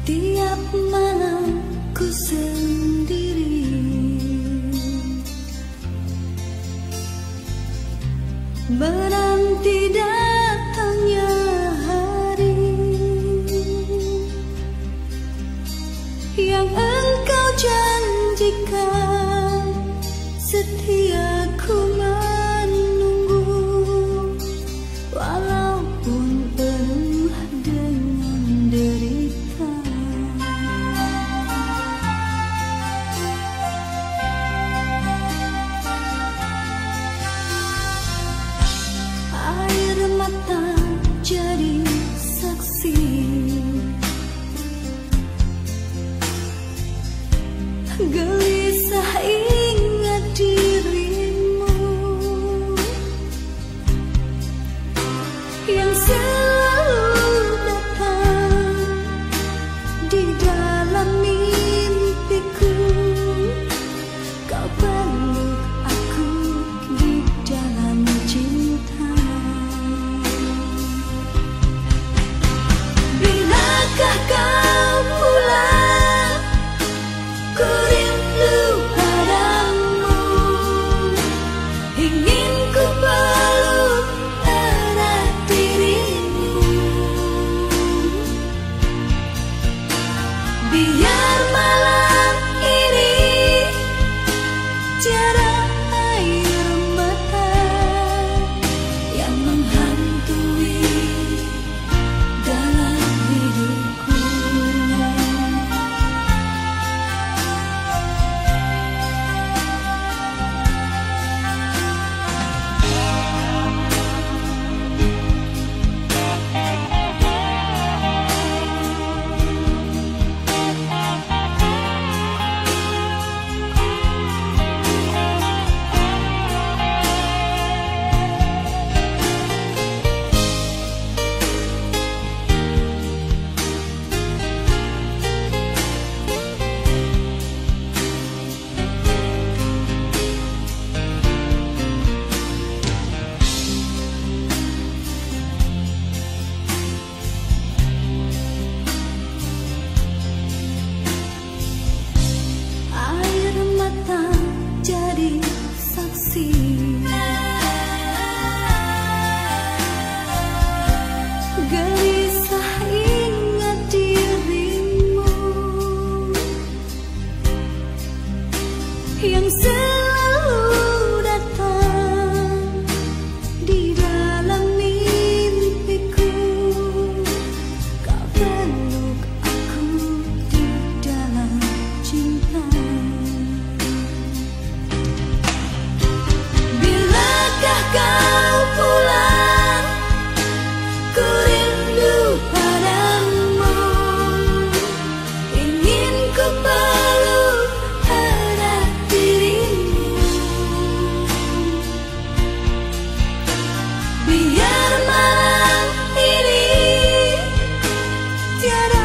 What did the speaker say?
Tiap malam ku sendiri. Berhenti dan gelisah ini yang selalu datang di dalam mimpiku. Kau pernah quiero